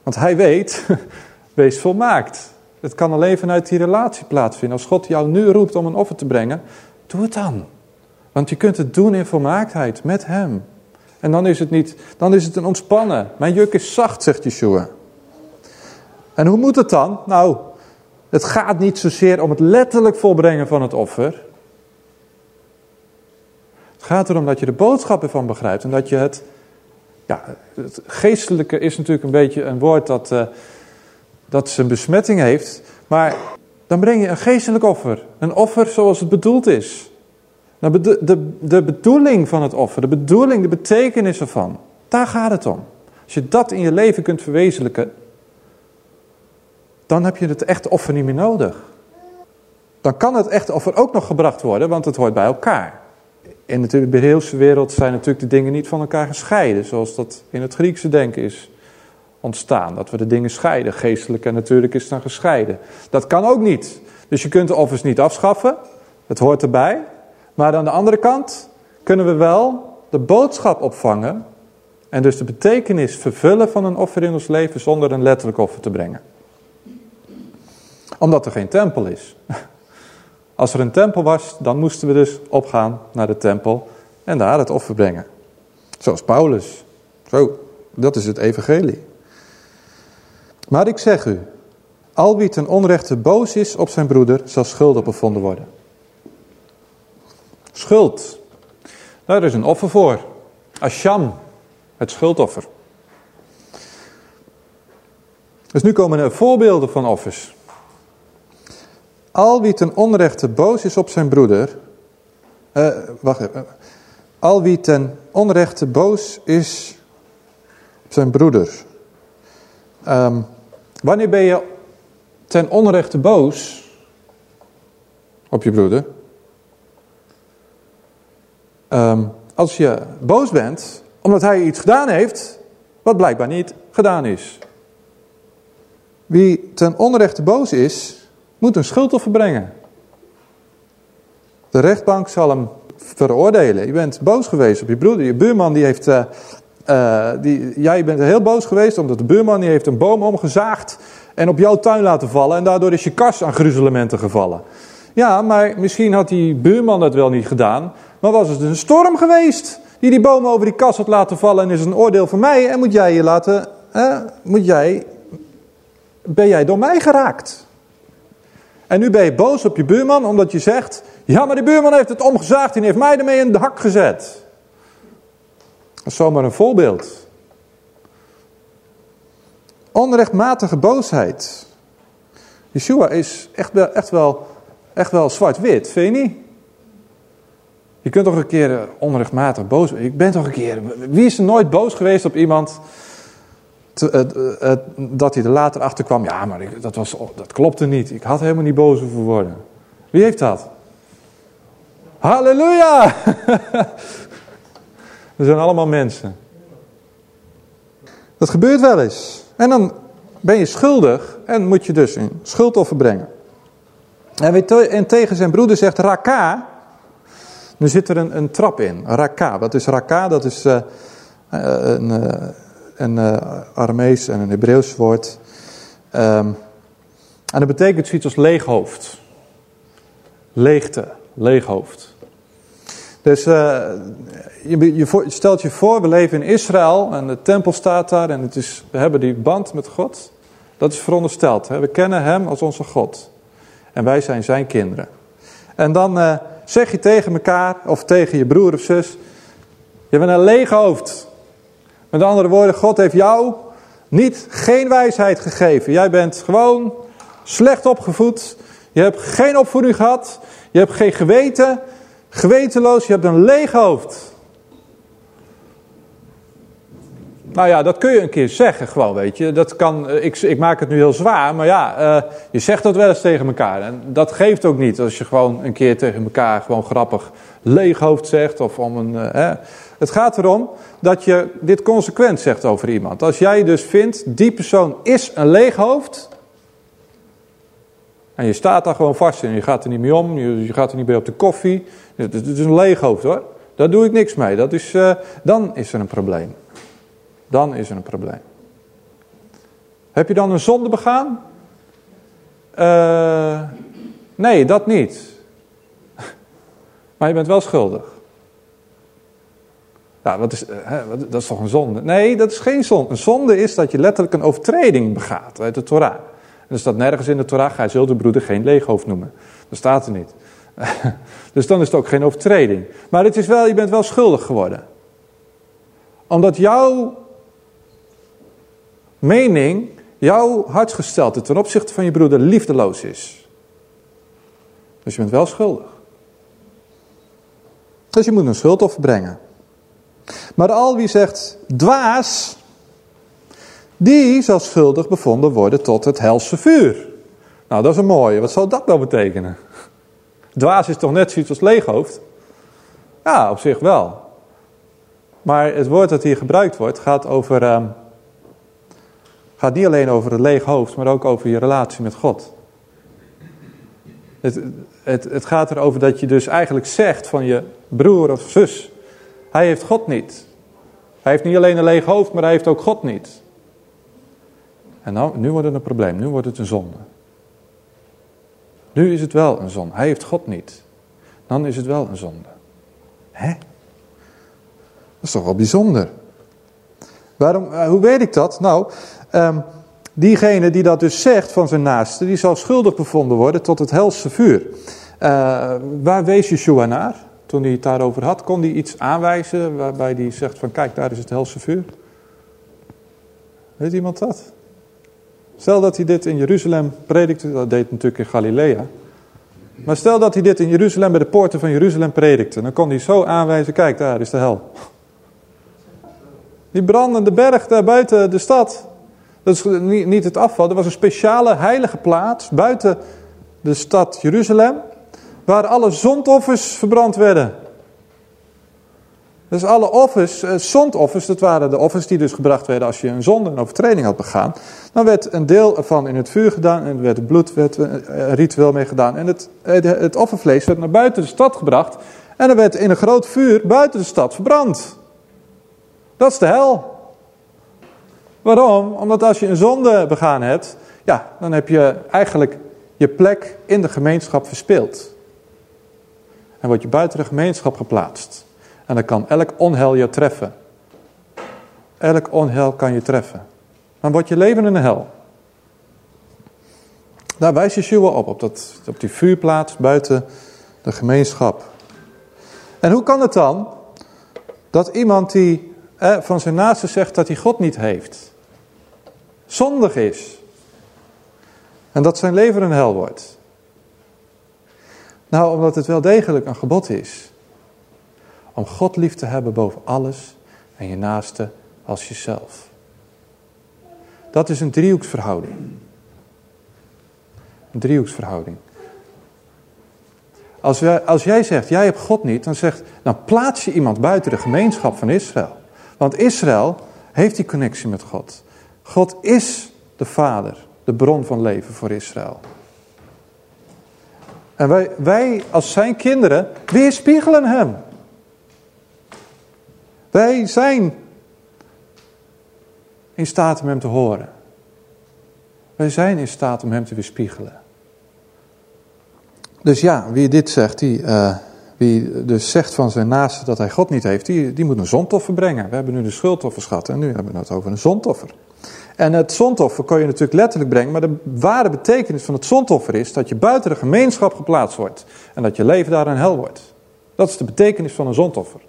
Want hij weet, wees volmaakt. Het kan alleen vanuit die relatie plaatsvinden. Als God jou nu roept om een offer te brengen, doe het dan. Want je kunt het doen in volmaaktheid met hem. En dan is het niet, dan is het een ontspannen. Mijn juk is zacht, zegt Yeshua. En hoe moet het dan? Nou, het gaat niet zozeer om het letterlijk volbrengen van het offer. Het gaat erom dat je de boodschap ervan begrijpt en dat je het. Ja, het geestelijke is natuurlijk een beetje een woord dat, uh, dat zijn besmetting heeft. Maar dan breng je een geestelijk offer. Een offer zoals het bedoeld is. Nou, de, de, de bedoeling van het offer, de bedoeling, de betekenis ervan, daar gaat het om. Als je dat in je leven kunt verwezenlijken, dan heb je het echte offer niet meer nodig. Dan kan het echte offer ook nog gebracht worden, want het hoort bij elkaar. In de Hebreeuwse wereld zijn natuurlijk de dingen niet van elkaar gescheiden, zoals dat in het Griekse denken is ontstaan. Dat we de dingen scheiden, geestelijk en natuurlijk is dan gescheiden. Dat kan ook niet. Dus je kunt de offers niet afschaffen, het hoort erbij. Maar aan de andere kant kunnen we wel de boodschap opvangen en dus de betekenis vervullen van een offer in ons leven zonder een letterlijk offer te brengen. Omdat er geen tempel is. Als er een tempel was, dan moesten we dus opgaan naar de tempel en daar het offer brengen. Zoals Paulus. Zo, dat is het evangelie. Maar ik zeg u, al wie ten onrechte boos is op zijn broeder, zal schuldig bevonden worden. Schuld. Daar is een offer voor. Asham, het schuldoffer. Dus nu komen er voorbeelden van offers. Al wie ten onrechte boos is op zijn broeder. eh, wacht even. Al wie ten onrechte boos is op zijn broeder. Ehm, wanneer ben je ten onrechte boos op je broeder? Ehm, als je boos bent omdat hij iets gedaan heeft wat blijkbaar niet gedaan is. Wie ten onrechte boos is, moet een schuldoffer brengen. De rechtbank zal hem veroordelen. Je bent boos geweest op je broeder. Je buurman die heeft... eh, eh, die, jij bent heel boos geweest omdat de buurman die heeft een boom omgezaagd en op jouw tuin laten vallen. En daardoor is je kas aan gruzelementen gevallen. Ja, maar misschien had die buurman dat wel niet gedaan. Maar was het een storm geweest die die boom over die kas had laten vallen en is een oordeel van mij. En moet jij je laten... eh, moet jij, ben jij door mij geraakt. En nu ben je boos op je buurman omdat je zegt... Ja, maar die buurman heeft het omgezaagd en heeft mij ermee in de hak gezet. Dat is zomaar een voorbeeld. Onrechtmatige boosheid. Yeshua is echt echt wel, echt wel zwart-wit, vind je niet? Je kunt toch een keer eh, onrechtmatig boos Ik ben toch een keer... Wie is er nooit boos geweest op iemand... eh, eh, dat hij er later achter kwam... Ja, maar dat, was, dat klopte niet. Ik had helemaal niet boos hoeven worden. Wie heeft dat? Halleluja! We zijn allemaal mensen. Dat gebeurt wel eens. En dan ben je schuldig en moet je dus een schuldoffer brengen. En, tegen zijn broeder zegt Raka. Nu zit er een, een trap in. Raka. Wat is Raka? Dat is eh, eh, een, eh, een Aramees en een Hebreeuws woord. Ehm, en dat betekent zoiets als leeghoofd. Leegte, leeghoofd. Dus je, je stelt je voor, we leven in Israël en de tempel staat daar en het is, we hebben die band met God. Dat is verondersteld. Hè? We kennen Hem als onze God. En wij zijn Zijn kinderen. En dan eh, zeg je tegen elkaar of tegen je broer of zus, je bent een leeg hoofd. Met andere woorden, God heeft jou niet geen wijsheid gegeven. Jij bent gewoon slecht opgevoed. Je hebt geen opvoeding gehad. Je hebt geen geweten. Gewetenloos, je hebt een leeg hoofd. Nou ja, dat kun je een keer zeggen gewoon, weet je. Dat kan, eh, ik, ik maak het nu heel zwaar, maar ja, eh, je zegt dat wel eens tegen elkaar. En dat geeft ook niet als je gewoon een keer tegen elkaar gewoon grappig leeg hoofd zegt. Of om een, eh. Het gaat erom dat je dit consequent zegt over iemand. Als jij dus vindt, die persoon is een leeg hoofd. En je staat daar gewoon vast in. Je gaat er niet mee om. Je, gaat er niet bij op de koffie. Het, is een leeg hoofd hoor. Daar doe ik niks mee. Dat is, dan is er een probleem. Dan is er een probleem. Heb je dan een zonde begaan? Eh, nee, dat niet. Maar je bent wel schuldig. Ja, wat is, eh, hè, wat- dat is toch een zonde? Nee, dat is geen zonde. Een zonde is dat je letterlijk een overtreding begaat uit de Torah. En er staat nergens in de Torah, gij zult de broeder geen leeghoofd noemen. Dat staat er niet. dus dan is het ook geen overtreding. Maar het is wel, je bent wel schuldig geworden. Omdat jouw mening, jouw hartsgesteldte ten opzichte van je broeder liefdeloos is. Dus je bent wel schuldig. Dus je moet een schuldoffer brengen. Maar al wie zegt dwaas, die zal schuldig bevonden worden tot het helse vuur. Nou, dat is een mooie. Wat zou dat nou betekenen? Dwaas is toch net zoiets als leeghoofd? Ja, op zich wel. Maar het woord dat hier gebruikt wordt gaat over... ehm, gaat niet alleen over het leeg hoofd, maar ook over je relatie met God. Het, het, het gaat erover dat je dus eigenlijk zegt van je broer of zus, hij heeft God niet. Hij heeft niet alleen een leeg hoofd, maar hij heeft ook God niet. En nou, nu wordt het een probleem, nu wordt het een zonde. Nu is het wel een zonde. Hij heeft God niet. Dan is het wel een zonde. Hè? Dat is toch wel bijzonder. Waarom, eh, hoe weet ik dat? Nou, ehm, diegene die dat dus zegt van zijn naaste, die zal schuldig bevonden worden tot het helse vuur. Eh, waar wees Yeshua naar toen hij het daarover had? Kon hij iets aanwijzen waarbij hij zegt van kijk, daar is het helse vuur? Weet iemand dat? Stel dat hij dit in Jeruzalem predikte, dat deed hij natuurlijk in Galilea. Maar stel dat hij dit in Jeruzalem bij de poorten van Jeruzalem predikte. Dan kon hij zo aanwijzen, kijk daar is de hel. Die brandende berg daar buiten de stad. Dat is niet het afval. Er was een speciale heilige plaats buiten de stad Jeruzalem. Waar alle zondoffers verbrand werden. Dus alle offers, eh, zondoffers, dat waren de offers die dus gebracht werden als je een zonde, een overtreding had begaan. Dan werd een deel ervan in het vuur gedaan en er werd bloed, werd een ritueel mee gedaan. En het, het offervlees werd naar buiten de stad gebracht en er werd in een groot vuur buiten de stad verbrand. Dat is de hel. Waarom? Omdat als je een zonde begaan hebt, ja, dan heb je eigenlijk je plek in de gemeenschap verspeeld. En word je buiten de gemeenschap geplaatst. En dan kan elk onheil je treffen. Elk onheil kan je treffen. Dan wordt je leven een hel. Daar wijst Yeshua op, op, dat, op die vuurplaats buiten de gemeenschap. En hoe kan het dan dat iemand die eh, van zijn naaste zegt dat hij God niet heeft, zondig is, en dat zijn leven een hel wordt? Nou, omdat het wel degelijk een gebod is om God lief te hebben boven alles en je naaste als jezelf. Dat is een driehoeksverhouding. Een driehoeksverhouding. Als, wij, als jij zegt, jij hebt God niet, dan zegt, dan plaats je iemand buiten de gemeenschap van Israël. Want Israël heeft die connectie met God. God is de Vader, de bron van leven voor Israël. En wij, wij als zijn kinderen weerspiegelen hem. Wij zijn in staat om hem te horen. Wij zijn in staat om hem te weerspiegelen. Dus ja, wie dit zegt, die, uh, wie dus zegt van zijn naaste dat hij God niet heeft, die, die moet een zondoffer brengen. We hebben nu de schuldoffer gehad en nu hebben we het over een zondoffer. En het zondoffer kan je natuurlijk letterlijk brengen, maar de ware betekenis van het zondoffer is dat je buiten de gemeenschap geplaatst wordt. En dat je leven daar een hel wordt. Dat is de betekenis van een zondoffer.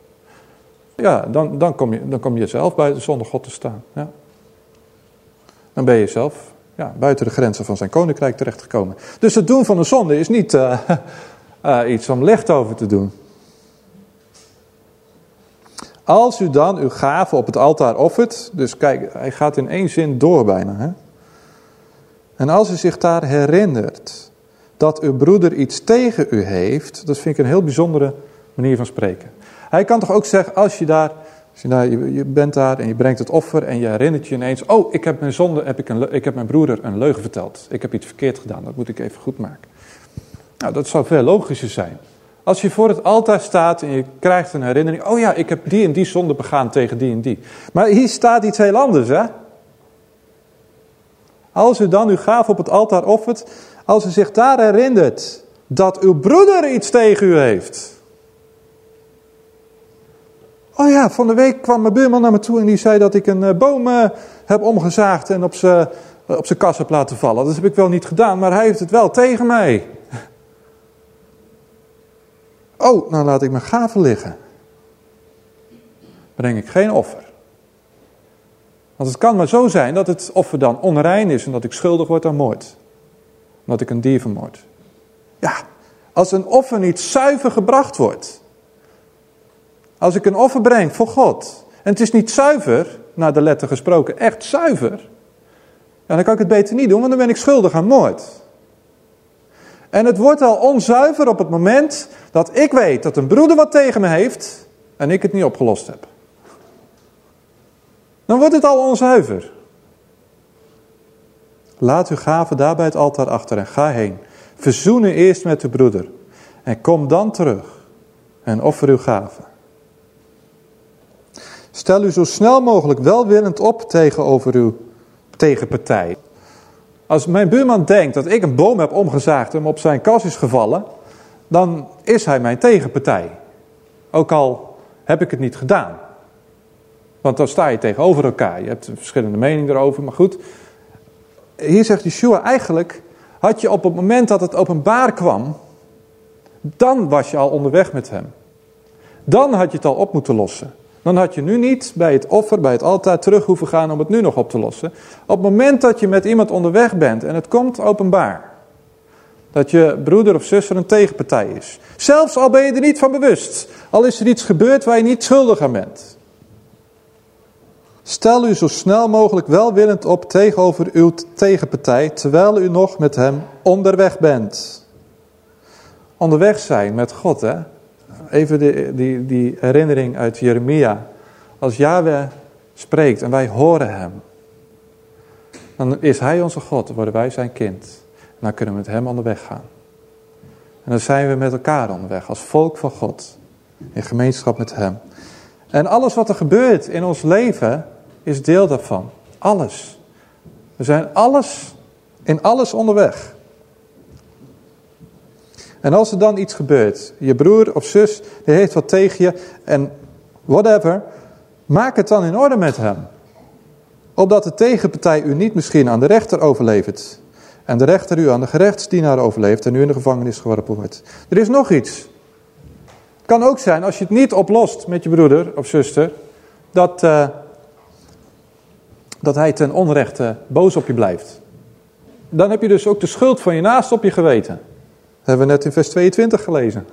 Ja, dan, dan, kom je, dan kom je zelf buiten zonder God te staan. Ja. Dan ben je zelf ja, buiten de grenzen van zijn koninkrijk terechtgekomen. Dus het doen van een zonde is niet uh, uh, iets om licht over te doen. Als u dan uw gave op het altaar offert, dus kijk, hij gaat in één zin door bijna. Hè? En als u zich daar herinnert dat uw broeder iets tegen u heeft, dat vind ik een heel bijzondere manier van spreken. Hij kan toch ook zeggen, als je daar, als je, daar je, bent daar en je brengt het offer en je herinnert je ineens, oh, ik heb mijn zonde, heb ik, een, ik heb mijn broeder een leugen verteld. Ik heb iets verkeerd gedaan, dat moet ik even goed maken. Nou, dat zou veel logischer zijn. Als je voor het altaar staat en je krijgt een herinnering, oh ja, ik heb die en die zonde begaan tegen die en die. Maar hier staat iets heel anders, hè. Als u dan uw gaaf op het altaar offert, als u zich daar herinnert dat uw broeder iets tegen u heeft. Oh ja, van de week kwam mijn buurman naar me toe en die zei dat ik een eh, boom uh, heb omgezaagd en op zijn op kas heb laten vallen. Dat heb ik wel niet gedaan, maar hij heeft het wel tegen mij. Oh, nou laat ik mijn gaven liggen. Breng ik geen offer. Want het kan maar zo zijn dat het offer dan onrein is en dat ik schuldig word aan moord. Omdat ik een dier vermoord. Ja, als een offer niet zuiver gebracht wordt. Als ik een offer breng voor God. En het is niet zuiver, naar de letter gesproken, echt zuiver. dan kan ik het beter niet doen, want dan ben ik schuldig aan moord. En het wordt al onzuiver op het moment dat ik weet dat een broeder wat tegen me heeft en ik het niet opgelost heb. Dan wordt het al onzuiver. Laat uw gave daar bij het altaar achter en ga heen. Verzoen u eerst met uw broeder en kom dan terug en offer uw gave. Stel u zo snel mogelijk welwillend op tegenover uw tegenpartij. Als mijn buurman denkt dat ik een boom heb omgezaagd en op zijn kas is gevallen, dan is hij mijn tegenpartij. Ook al heb ik het niet gedaan. Want dan sta je tegenover elkaar. Je hebt verschillende meningen erover, maar goed. Hier zegt Yeshua eigenlijk, had je op het moment dat het openbaar kwam, dan was je al onderweg met hem. Dan had je het al op moeten lossen. Dan had je nu niet bij het offer, bij het altaar terug hoeven gaan om het nu nog op te lossen. Op het moment dat je met iemand onderweg bent en het komt openbaar. Dat je broeder of zuster een tegenpartij is. Zelfs al ben je er niet van bewust. Al is er iets gebeurd waar je niet schuldig aan bent. Stel u zo snel mogelijk welwillend op tegenover uw tegenpartij, terwijl u nog met hem onderweg bent. Onderweg zijn met God, hè? Even die, die, die herinnering uit Jeremia. Als Yahweh spreekt en wij horen hem, dan is hij onze God, worden wij zijn kind. En dan kunnen we met hem onderweg gaan. En dan zijn we met elkaar onderweg, als volk van God, in gemeenschap met hem. En alles wat er gebeurt in ons leven, is deel daarvan. Alles. We zijn alles, in alles onderweg. En als er dan iets gebeurt, je broer of zus, die heeft wat tegen je en whatever, maak het dan in orde met hem. Opdat de tegenpartij u niet misschien aan de rechter overlevert. En de rechter u aan de gerechtsdienaar overleeft en u in de gevangenis geworpen wordt. Er is nog iets. Kan ook zijn, als je het niet oplost met je broeder of zuster, dat, uh, dat hij ten onrechte boos op je blijft. Dan heb je dus ook de schuld van je naast op je geweten. Hebben we net in vers 22 gelezen.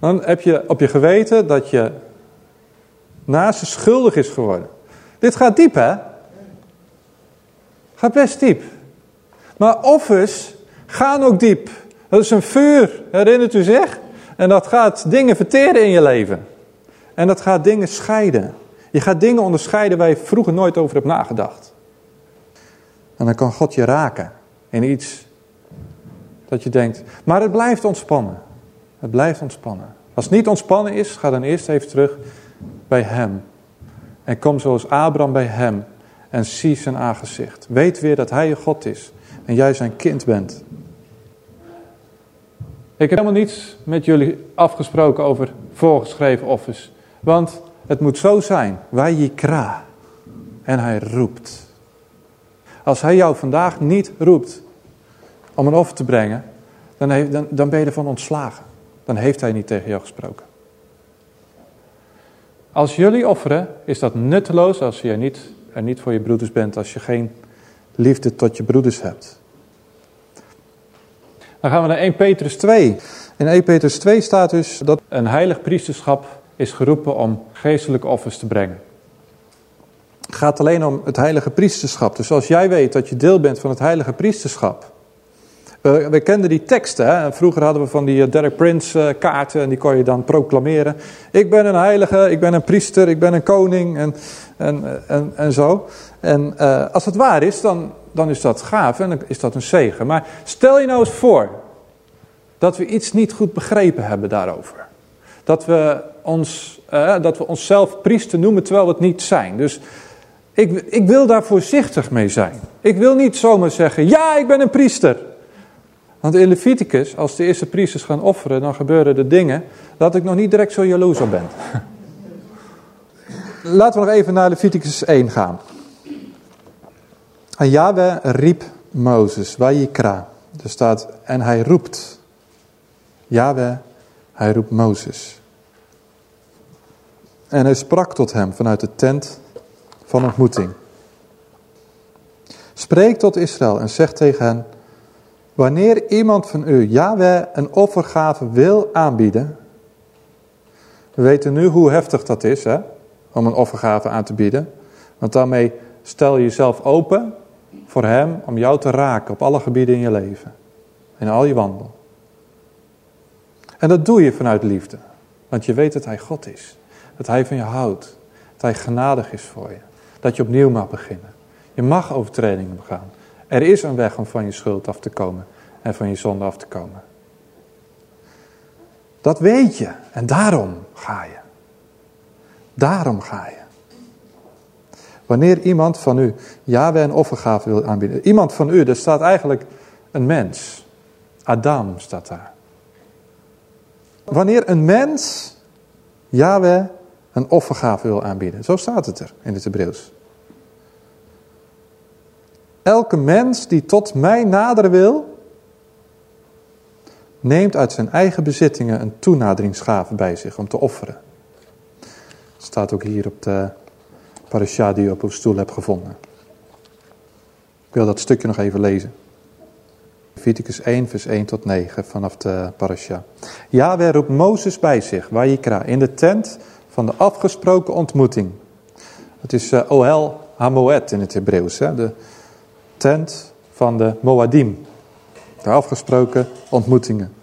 Dan heb je op je geweten dat je naast schuldig is geworden. Dit gaat diep, hè? Gaat best diep. Maar offers gaan ook diep. Dat is een vuur, herinnert u zich? En dat gaat dingen verteren in je leven. En dat gaat dingen scheiden. Je gaat dingen onderscheiden waar je vroeger nooit over hebt nagedacht. En dan kan God je raken in iets dat je denkt. Maar het blijft ontspannen. Het blijft ontspannen. Als het niet ontspannen is, ga dan eerst even terug bij hem. En kom zoals Abraham bij hem en zie zijn aangezicht. Weet weer dat hij je God is en jij zijn kind bent. Ik heb helemaal niets met jullie afgesproken over voorgeschreven offers. Want het moet zo zijn, wij jikra. En hij roept. Als hij jou vandaag niet roept om een offer te brengen, dan, heeft, dan, dan ben je ervan ontslagen. Dan heeft hij niet tegen jou gesproken. Als jullie offeren, is dat nutteloos als je niet, er niet voor je broeders bent, als je geen liefde tot je broeders hebt. Dan gaan we naar 1 Petrus 2. In 1 Petrus 2 staat dus dat een heilig priesterschap is geroepen om geestelijke offers te brengen. Het gaat alleen om het heilige priesterschap. Dus als jij weet dat je deel bent van het heilige priesterschap. We, we kenden die teksten. Hè? Vroeger hadden we van die eh, Derek Prince eh, kaarten en die kon je dan proclameren. Ik ben een heilige, ik ben een priester, ik ben een koning en, en, en, en zo. En uh, als het waar is, dan, dan is dat gaaf en dan is dat een zegen. Maar stel je nou eens voor dat we iets niet goed begrepen hebben daarover. Dat we, ons, dat we onszelf priester noemen terwijl we het niet zijn. Dus ik, ik wil daar voorzichtig mee zijn. Ik wil niet zomaar zeggen, ja ik ben een priester. Want in Leviticus, als de eerste priesters gaan offeren, dan gebeuren er dingen dat ik nog niet direct zo jaloers op ben. Laten we nog even naar Leviticus 1 gaan. En Yahweh riep Mozes, Wajikra. Er staat, en hij roept. Yahweh, hij roept Mozes. En hij sprak tot hem vanuit de tent van ontmoeting. Spreek tot Israël en zeg tegen hen, wanneer iemand van u Yahweh een offergave wil aanbieden. We weten nu hoe heftig dat is, hè, om een offergave aan te bieden. Want daarmee stel je jezelf open voor hem om jou te raken op alle gebieden in je leven. In al je wandel. En dat doe je vanuit liefde. Want je weet dat hij God is. Dat hij van je houdt. Dat hij genadig is voor je. Dat je opnieuw mag beginnen. Je mag overtredingen begaan. Er is een weg om van je schuld af te komen. En van je zonde af te komen. Dat weet je. En daarom ga je. Daarom ga je. Wanneer iemand van u Yahweh een offergave wil aanbieden. Iemand van u, er staat eigenlijk een mens. Adam staat daar. Wanneer een mens Yahweh een offergave wil aanbieden. Zo staat het er in het Hebreeuws. Elke mens die tot mij naderen wil, neemt uit zijn eigen bezittingen een toenaderingsgave bij zich om te offeren. Het staat ook hier op de parasha die u op uw stoel hebt gevonden. Ik wil dat stukje nog even lezen. Leviticus 1, vers 1 tot 9 vanaf de parasha. Yahweh roept Mozes bij zich, Wajikra, in de tent van de afgesproken ontmoeting. Het is uh, Ohel Hamoed in het Hebreeuws, hè? de tent van de Moadim. De afgesproken ontmoetingen.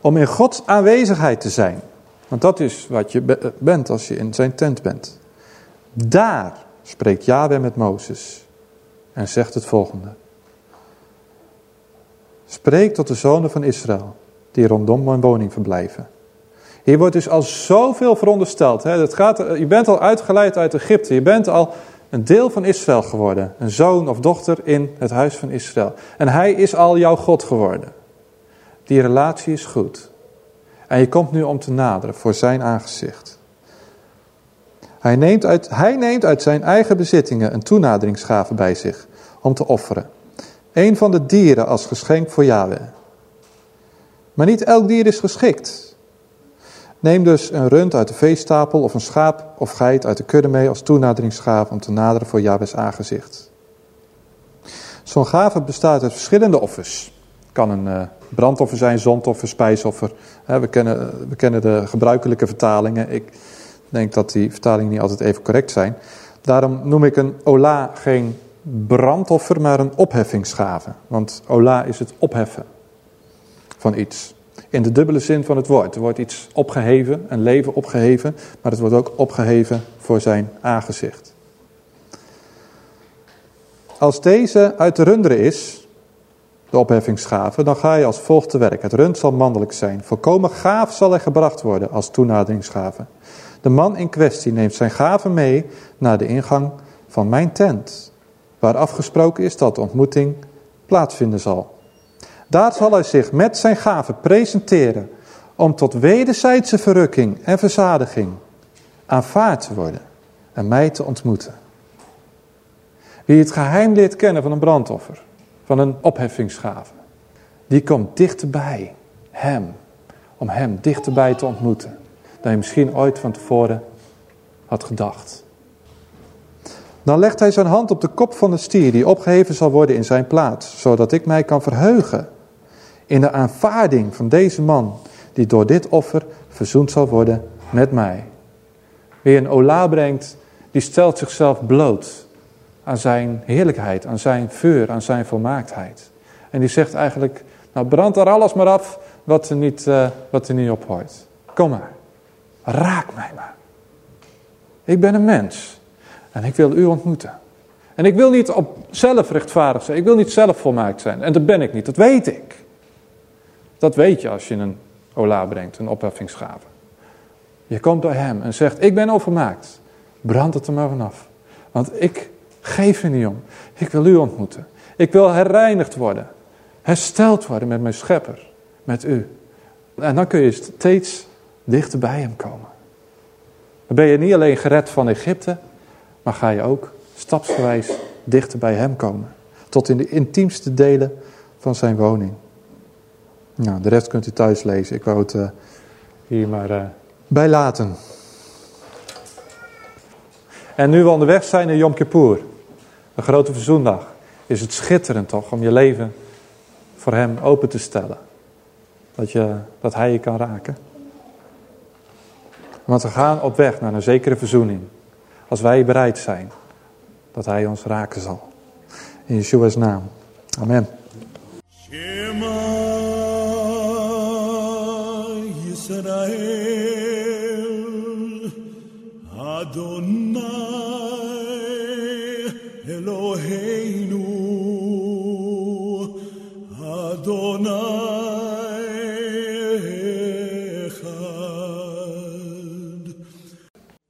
Om in Gods aanwezigheid te zijn. Want dat is wat je bent als je in zijn tent bent. Daar spreekt Yahweh met Mozes en zegt het volgende. Spreek tot de zonen van Israël, die rondom mijn woning verblijven. Hier wordt dus al zoveel verondersteld. Hè? Het gaat, je bent al uitgeleid uit Egypte. Je bent al een deel van Israël geworden. Een zoon of dochter in het huis van Israël. En hij is al jouw God geworden. Die relatie is goed. En je komt nu om te naderen voor zijn aangezicht. Hij neemt uit, hij neemt uit zijn eigen bezittingen een toenaderingsgave bij zich om te offeren. Een van de dieren als geschenk voor Yahweh. Maar niet elk dier is geschikt. Neem dus een rund uit de veestapel of een schaap of geit uit de kudde mee als toenaderingsgave om te naderen voor Yahweh's aangezicht. Zo'n gave bestaat uit verschillende offers. Het kan een uh, brandoffer zijn, zondoffer, spijsoffer. we, kennen, we kennen de gebruikelijke vertalingen. Ik denk dat die vertalingen niet altijd even correct zijn. Daarom noem ik een ola geen brandoffer, maar een opheffingsgave. Want ola is het opheffen van iets. In de dubbele zin van het woord. Er wordt iets opgeheven, een leven opgeheven, maar het wordt ook opgeheven voor zijn aangezicht. Als deze uit de runderen is, de opheffingsgave, dan ga je als volgt te werk. Het rund zal mannelijk zijn. Volkomen gaaf zal er gebracht worden als toenaderingsgave. De man in kwestie neemt zijn gave mee naar de ingang van mijn tent, waar afgesproken is dat de ontmoeting plaatsvinden zal. Daar zal hij zich met zijn gave presenteren om tot wederzijdse verrukking en verzadiging aanvaard te worden en mij te ontmoeten. Wie het geheim leert kennen van een brandoffer, van een opheffingsgave, die komt dichterbij hem, om hem dichterbij te ontmoeten dan je misschien ooit van tevoren had gedacht. Dan legt hij zijn hand op de kop van de stier die opgeheven zal worden in zijn plaats, zodat ik mij kan verheugen in de aanvaarding van deze man die door dit offer verzoend zal worden met mij. Wie een ola brengt, die stelt zichzelf bloot aan zijn heerlijkheid, aan zijn vuur, aan zijn volmaaktheid. En die zegt eigenlijk, nou brand er alles maar af wat er niet, uh, wat er niet op hoort. Kom maar, raak mij maar. Ik ben een mens en ik wil u ontmoeten. En ik wil niet op zelf rechtvaardig zijn, ik wil niet zelf volmaakt zijn. En dat ben ik niet, dat weet ik. Dat weet je als je een ola brengt, een opheffingsgave. Je komt bij hem en zegt, ik ben overmaakt. Brand het er maar vanaf. Want ik geef er niet om. Ik wil u ontmoeten. Ik wil herreinigd worden. Hersteld worden met mijn schepper. Met u. En dan kun je steeds dichter bij hem komen. Dan ben je niet alleen gered van Egypte, maar ga je ook stapsgewijs dichter bij hem komen. Tot in de intiemste delen van zijn woning. Nou, de rest kunt u thuis lezen. Ik wou het uh, hier maar uh, bij laten. En nu we onderweg zijn naar Yom Kippur, de grote verzoendag, is het schitterend toch om je leven voor hem open te stellen. Dat, je, dat hij je kan raken. Want we gaan op weg naar een zekere verzoening. Als wij bereid zijn dat hij ons raken zal. In Yeshua's naam. Amen. Israel, Adonai Eloheinu, Adonai